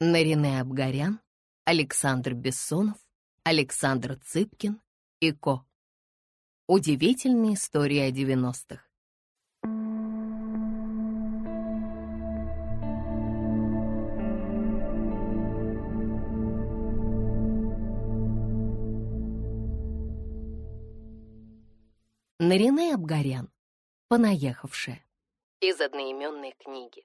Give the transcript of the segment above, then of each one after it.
Нарине Абгарян, Александр Бессонов, Александр Цыпкин и Ко. Удивительные истории о 90-х. Нарине Абгарян, понаехавшая, из одноименной книги.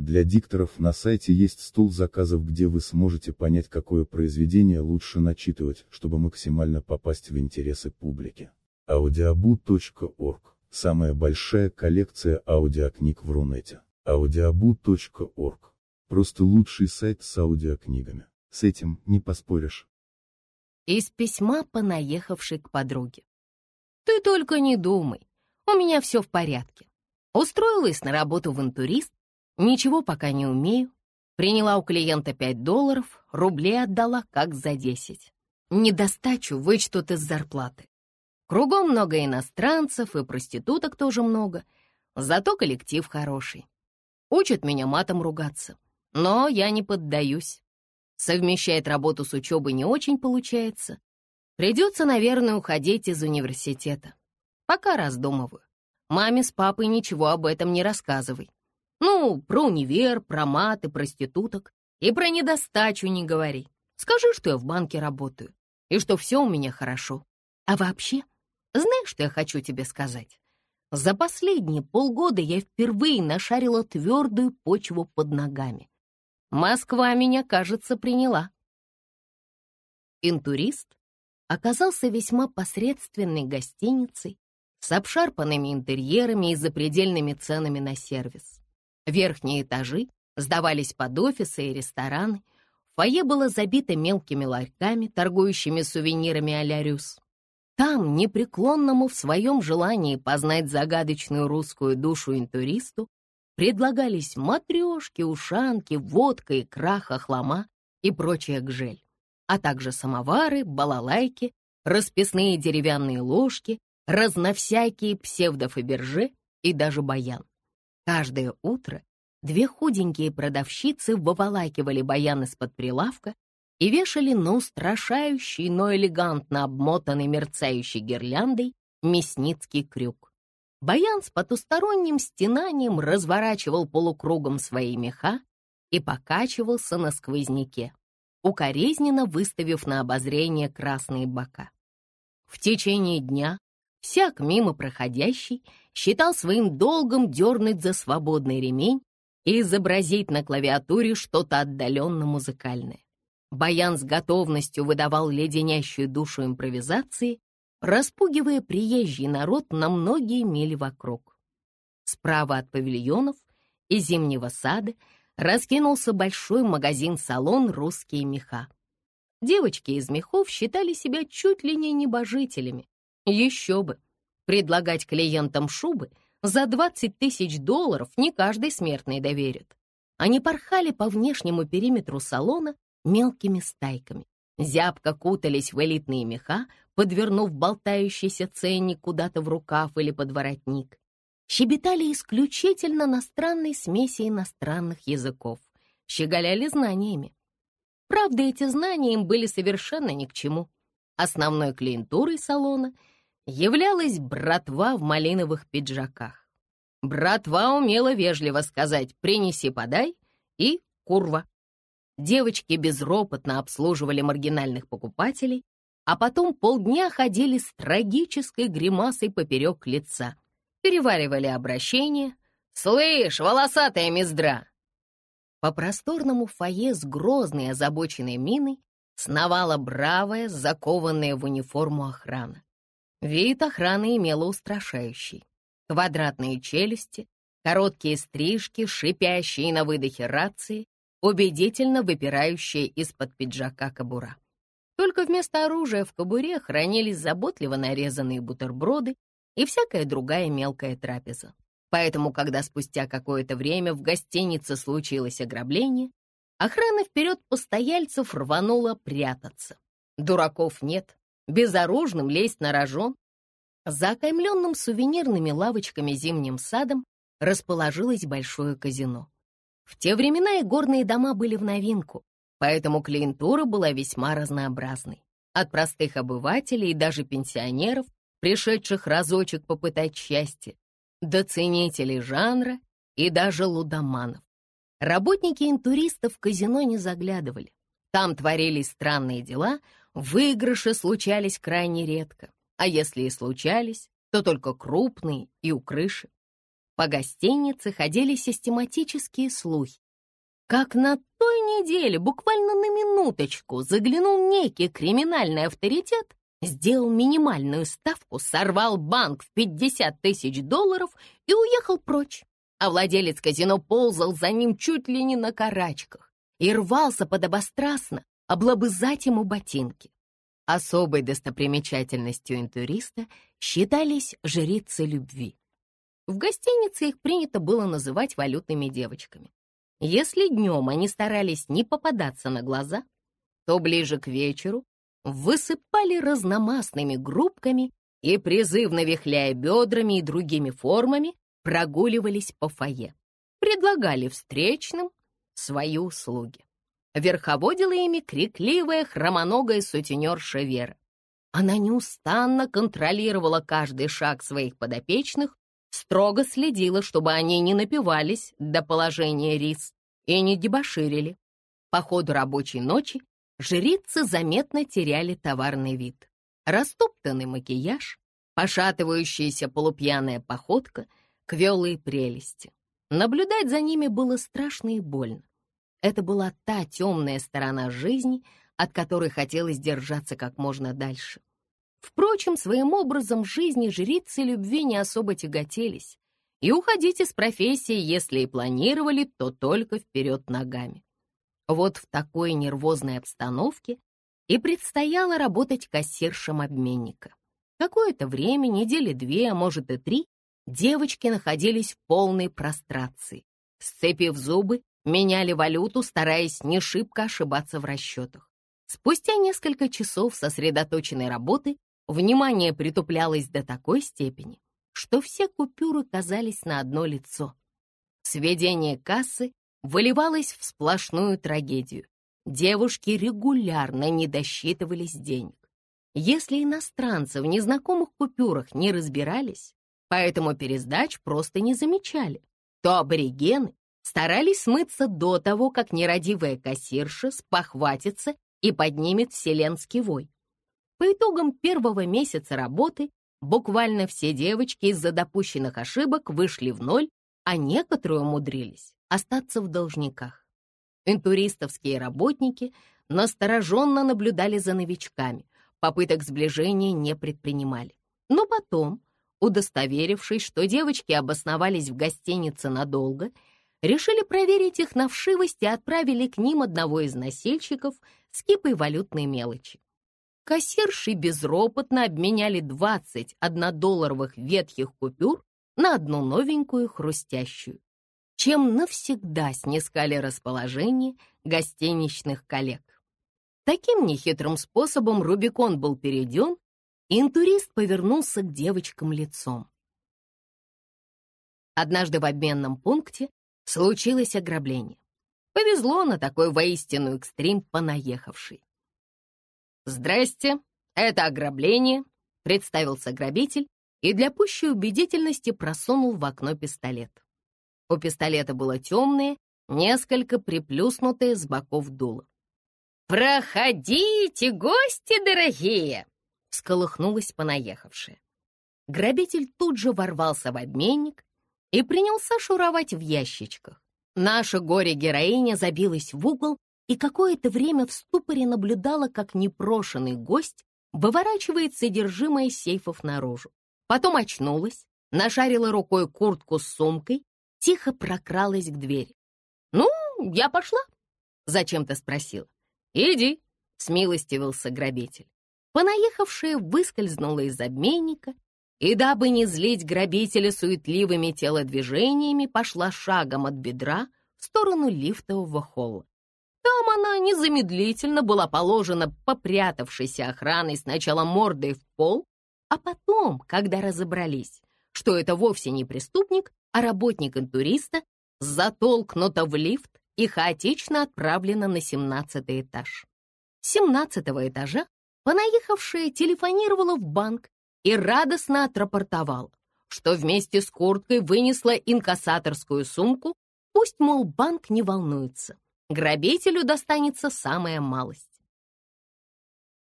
Для дикторов на сайте есть стол заказов, где вы сможете понять, какое произведение лучше начитывать, чтобы максимально попасть в интересы публики. audiobu.org – самая большая коллекция аудиокниг в Рунете. audiobu.org – просто лучший сайт с аудиокнигами. С этим не поспоришь. Из письма, понаехавшей к подруге. «Ты только не думай, у меня все в порядке. Устроилась на работу в интурист, ничего пока не умею. Приняла у клиента 5 долларов, рублей отдала как за 10. Недостачу вычтут из зарплаты. Кругом много иностранцев и проституток тоже много, зато коллектив хороший. Учат меня матом ругаться, но я не поддаюсь. Совмещать работу с учебой не очень получается. Придется, наверное, уходить из университета. Пока раздумываю. Маме с папой ничего об этом не рассказывай. Ну, про универ, про мат и проституток. И про недостачу не говори. Скажи, что я в банке работаю. И что все у меня хорошо. А вообще, знаешь, что я хочу тебе сказать? За последние полгода я впервые нашарила твердую почву под ногами. Москва меня, кажется, приняла. Интурист оказался весьма посредственной гостиницей с обшарпанными интерьерами и запредельными ценами на сервис. Верхние этажи сдавались под офисы и рестораны, фойе было забито мелкими ларьками, торгующими сувенирами Рюс. Там, непреклонному в своем желании познать загадочную русскую душу интуристу, предлагались матрешки, ушанки, водка, икра, хохлома и прочая гжель, а также самовары, балалайки, расписные деревянные ложки, разновсякие псевдофаберже и даже баян. Каждое утро две худенькие продавщицы выволакивали баян из-под прилавка и вешали на устрашающий, но элегантно обмотанный мерцающей гирляндой мясницкий крюк. Баян с потусторонним стенанием разворачивал полукругом свои меха и покачивался на сквозняке, укоризненно выставив на обозрение красные бока. В течение дня Всяк мимо проходящий считал своим долгом дернуть за свободный ремень и изобразить на клавиатуре что-то отдаленно музыкальное. Баян с готовностью выдавал леденящую душу импровизации, распугивая приезжий народ на многие мили вокруг. Справа от павильонов и зимнего сада раскинулся большой магазин-салон «Русские меха». Девочки из мехов считали себя чуть ли не небожителями, еще бы! Предлагать клиентам шубы за 20 тысяч долларов не каждый смертный доверит. Они порхали по внешнему периметру салона мелкими стайками. Зябко кутались в элитные меха, подвернув болтающийся ценник куда-то в рукав или под воротник. Щебетали исключительно на странной смеси иностранных языков, щеголяли знаниями. Правда, эти знания им были совершенно ни к чему. Основной клиентурой салона — являлась братва в малиновых пиджаках. Братва умела вежливо сказать «принеси-подай» и «курва». Девочки безропотно обслуживали маргинальных покупателей, а потом полдня ходили с трагической гримасой поперек лица, переваривали обращение «Слышь, волосатая мездра!» По просторному фойе с грозной озабоченной миной сновала бравая, закованная в униформу охрана. Вид охраны имела устрашающий. Квадратные челюсти, короткие стрижки, шипящие на выдохе рации, убедительно выпирающие из-под пиджака кобура. Только вместо оружия в кобуре хранились заботливо нарезанные бутерброды и всякая другая мелкая трапеза. Поэтому, когда спустя какое-то время в гостинице случилось ограбление, охрана вперед постояльцев рванула прятаться. Дураков нет, безоружным лезть на рожон. За окаймленным сувенирными лавочками зимним садом расположилось большое казино. В те времена и горные дома были в новинку, поэтому клиентура была весьма разнообразной. От простых обывателей и даже пенсионеров, пришедших разочек попытать счастье, до ценителей жанра и даже лудоманов. Работники интуристов в казино не заглядывали. Там творились странные дела, выигрыши случались крайне редко, а если и случались, то только крупные и у крыши. По гостинице ходили систематические слухи. Как на той неделе, буквально на минуточку, заглянул некий криминальный авторитет, сделал минимальную ставку, сорвал банк в 50 тысяч долларов и уехал прочь. А владелец казино ползал за ним чуть ли не на карачках и рвался подобострастно облобызать ему ботинки. Особой достопримечательностью интуриста считались жрицы любви. В гостинице их принято было называть валютными девочками. Если днем они старались не попадаться на глаза, то ближе к вечеру высыпали разномастными группками и, призывно вихляя бедрами и другими формами, прогуливались по фойе. Предлагали встречным свои услуги. Верховодила ими крикливая хромоногая сутенерша Вера. Она неустанно контролировала каждый шаг своих подопечных строго следила, чтобы они не напивались до положения рис и не дебоширили. По ходу рабочей ночи жрицы заметно теряли товарный вид. Растоптанный макияж, пошатывающаяся полупьяная походка, квелые прелести. Наблюдать за ними было страшно и больно. Это была та темная сторона жизни, от которой хотелось держаться как можно дальше. Впрочем, своим образом жизни жрицы любви не особо тяготелись, и уходить из профессии, если и планировали, то только вперед ногами. Вот в такой нервозной обстановке и предстояло работать кассиршем обменника. Какое-то время, недели две, а может и три, девочки находились в полной прострации. Сцепив зубы, меняли валюту, стараясь не шибко ошибаться в расчетах. Спустя несколько часов сосредоточенной работы Внимание притуплялось до такой степени, что все купюры казались на одно лицо. Сведение кассы выливалось в сплошную трагедию. Девушки регулярно не досчитывались денег. Если иностранцы в незнакомых купюрах не разбирались, поэтому пересдач просто не замечали, то аборигены старались смыться до того, как нерадивая кассирша спохватится и поднимет вселенский вой. По итогам первого месяца работы буквально все девочки из-за допущенных ошибок вышли в ноль, а некоторые умудрились остаться в должниках. Интуристовские работники настороженно наблюдали за новичками, попыток сближения не предпринимали. Но потом, удостоверившись, что девочки обосновались в гостинице надолго, решили проверить их на вшивость и отправили к ним одного из носильщиков с кипой валютной мелочи. Кассирши безропотно обменяли 20 однодолларовых ветхих купюр на одну новенькую хрустящую, чем навсегда снискали расположение гостиничных коллег. Таким нехитрым способом Рубикон был перейден, интурист повернулся к девочкам лицом. Однажды в обменном пункте случилось ограбление. Повезло на такой воистину экстрим понаехавший. «Здрасте, это ограбление», — представился грабитель и для пущей убедительности просунул в окно пистолет. У пистолета было темное, несколько приплюснутое с боков дуло. «Проходите, гости дорогие!» — всколыхнулась понаехавшая. Грабитель тут же ворвался в обменник и принялся шуровать в ящичках. Наша горе-героиня забилась в угол и какое-то время в ступоре наблюдала, как непрошенный гость выворачивает содержимое сейфов наружу. Потом очнулась, нашарила рукой куртку с сумкой, тихо прокралась к двери. «Ну, я пошла?» — зачем-то спросила. «Иди», — смилостивился грабитель. Понаехавшая выскользнула из обменника и, дабы не злить грабителя суетливыми телодвижениями, пошла шагом от бедра в сторону лифтового холла. Там она незамедлительно была положена попрятавшейся охраной сначала мордой в пол, а потом, когда разобрались, что это вовсе не преступник, а работник интуриста, затолкнута в лифт и хаотично отправлена на семнадцатый этаж. С семнадцатого этажа понаехавшая телефонировала в банк и радостно отрапортовала, что вместе с курткой вынесла инкассаторскую сумку, пусть, мол, банк не волнуется, грабителю достанется самая малость.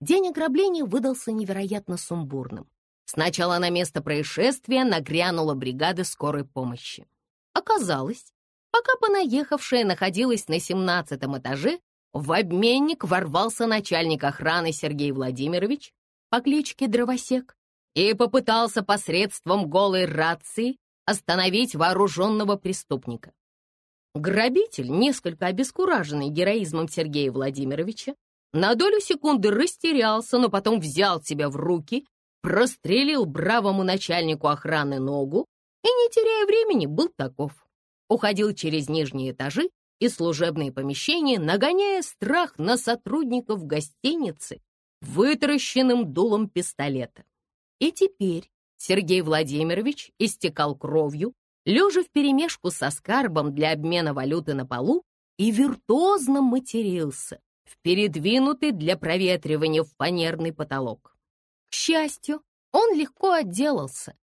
День ограбления выдался невероятно сумбурным. Сначала на место происшествия нагрянула бригада скорой помощи. Оказалось, пока понаехавшая находилась на семнадцатом этаже, в обменник ворвался начальник охраны Сергей Владимирович по кличке Дровосек и попытался посредством голой рации остановить вооруженного преступника. Грабитель, несколько обескураженный героизмом Сергея Владимировича, на долю секунды растерялся, но потом взял себя в руки, прострелил бравому начальнику охраны ногу и, не теряя времени, был таков. Уходил через нижние этажи и служебные помещения, нагоняя страх на сотрудников гостиницы вытаращенным дулом пистолета. И теперь Сергей Владимирович истекал кровью, лежа вперемешку со скарбом для обмена валюты на полу и виртуозно матерился в передвинутый для проветривания в фанерный потолок. К счастью, он легко отделался.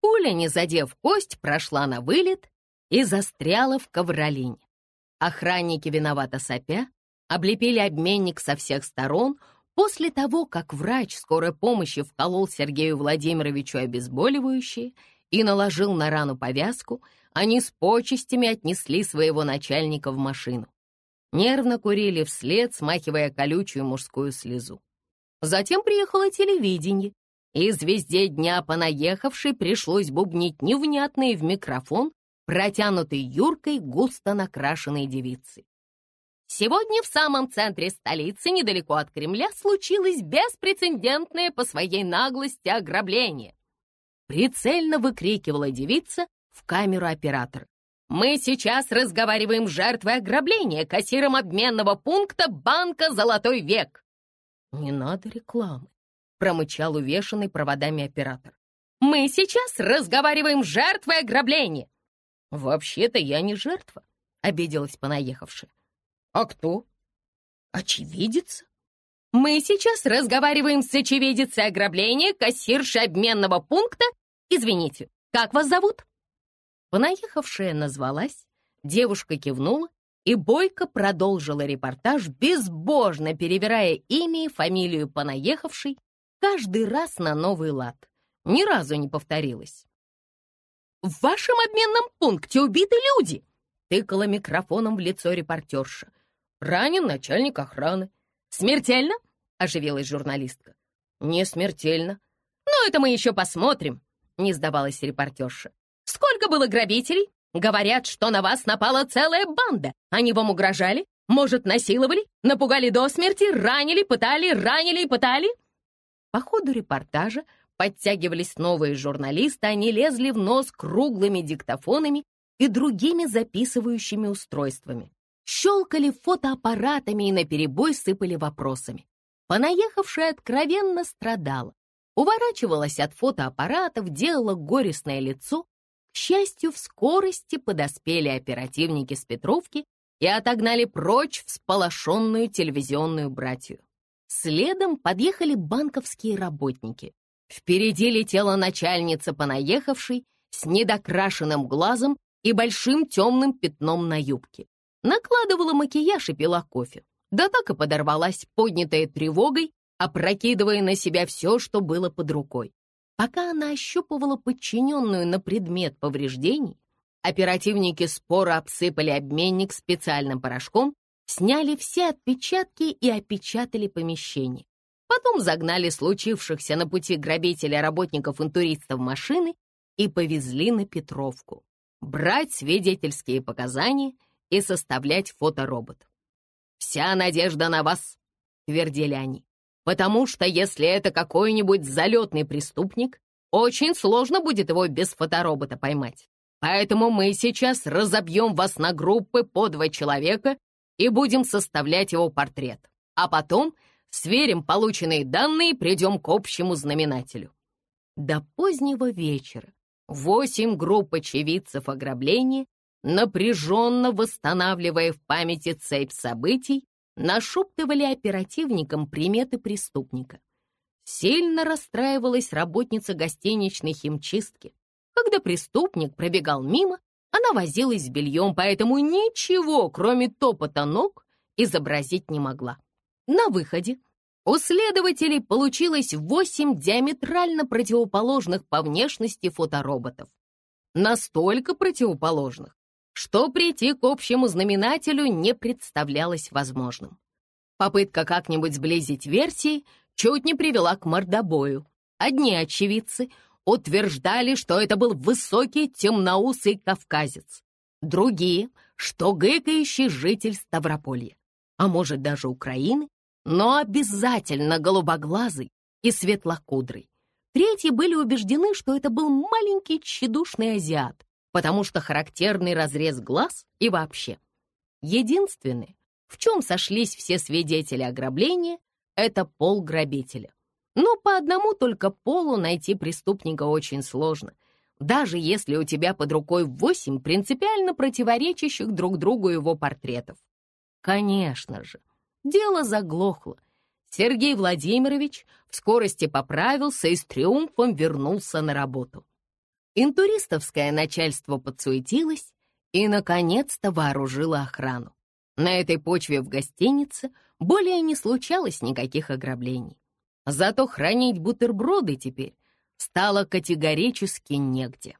Пуля, не задев кость, прошла на вылет и застряла в ковролине. Охранники, виновато сопя, облепили обменник со всех сторон, После того, как врач скорой помощи вколол Сергею Владимировичу обезболивающее и наложил на рану повязку, они с почестями отнесли своего начальника в машину. Нервно курили вслед, смахивая колючую мужскую слезу. Затем приехало телевидение, и звезде дня понаехавшей пришлось бубнить невнятные в микрофон, протянутый Юркой густо накрашенной девицей. Сегодня в самом центре столицы, недалеко от Кремля, случилось беспрецедентное по своей наглости ограбление. Прицельно выкрикивала девица в камеру оператора. «Мы сейчас разговариваем с жертвой ограбления, кассиром обменного пункта банка «Золотой век». «Не надо рекламы», — промычал увешанный проводами оператор. «Мы сейчас разговариваем с жертвой ограбления». «Вообще-то я не жертва», — обиделась понаехавшая. А кто? Очевидец? Мы сейчас разговариваем с очевидицей ограбления кассирши обменного пункта. Извините, как вас зовут? Понаехавшая назвалась, девушка кивнула и бойко продолжила репортаж, безбожно перебирая имя и фамилию понаехавшей каждый раз на новый лад. Ни разу не повторилось. «В вашем обменном пункте убиты люди!» тыкала микрофоном в лицо репортерша. Ранен начальник охраны. Смертельно? Оживилась журналистка. Не смертельно. Но это мы еще посмотрим, не сдавалась репортерша. Сколько было грабителей? Говорят, что на вас напала целая банда. Они вам угрожали? Может, насиловали? Напугали до смерти? Ранили, пытали, ранили и пытали? По ходу репортажа подтягивались новые журналисты, они лезли в нос круглыми диктофонами и другими записывающими устройствами щелкали фотоаппаратами и наперебой сыпали вопросами. Понаехавшая откровенно страдала, уворачивалась от фотоаппаратов, делала горестное лицо. К счастью, в скорости подоспели оперативники с Петровки и отогнали прочь всполошенную телевизионную братью. Следом подъехали банковские работники. Впереди летела начальница понаехавшей с недокрашенным глазом и большим темным пятном на юбке накладывала макияж и пила кофе. Да так и подорвалась, поднятая тревогой, опрокидывая на себя все, что было под рукой. Пока она ощупывала подчиненную на предмет повреждений, оперативники споро обсыпали обменник специальным порошком, сняли все отпечатки и опечатали помещение. Потом загнали случившихся на пути грабителя работников интуристов машины и повезли на Петровку. Брать свидетельские показания — и составлять фоторобот. «Вся надежда на вас!» твердили они. «Потому что если это какой-нибудь залетный преступник, очень сложно будет его без фоторобота поймать. Поэтому мы сейчас разобьем вас на группы по два человека и будем составлять его портрет. А потом сверим полученные данные и придем к общему знаменателю». До позднего вечера восемь групп очевидцев ограбления, напряженно восстанавливая в памяти цепь событий, нашептывали оперативникам приметы преступника. Сильно расстраивалась работница гостиничной химчистки. Когда преступник пробегал мимо, она возилась с бельем, поэтому ничего, кроме топота ног, изобразить не могла. На выходе у следователей получилось восемь диаметрально противоположных по внешности фотороботов. Настолько противоположных, что прийти к общему знаменателю не представлялось возможным. Попытка как-нибудь сблизить версии чуть не привела к мордобою. Одни очевидцы утверждали, что это был высокий темноусый кавказец, другие, что гыкающий житель Ставрополья, а может даже Украины, но обязательно голубоглазый и светлокудрый. Третьи были убеждены, что это был маленький тщедушный азиат, потому что характерный разрез глаз и вообще. Единственное, в чем сошлись все свидетели ограбления, это пол грабителя. Но по одному только полу найти преступника очень сложно, даже если у тебя под рукой восемь принципиально противоречащих друг другу его портретов. Конечно же, дело заглохло. Сергей Владимирович в скорости поправился и с триумфом вернулся на работу. Интуристовское начальство подсуетилось и, наконец-то, вооружило охрану. На этой почве в гостинице более не случалось никаких ограблений. Зато хранить бутерброды теперь стало категорически негде.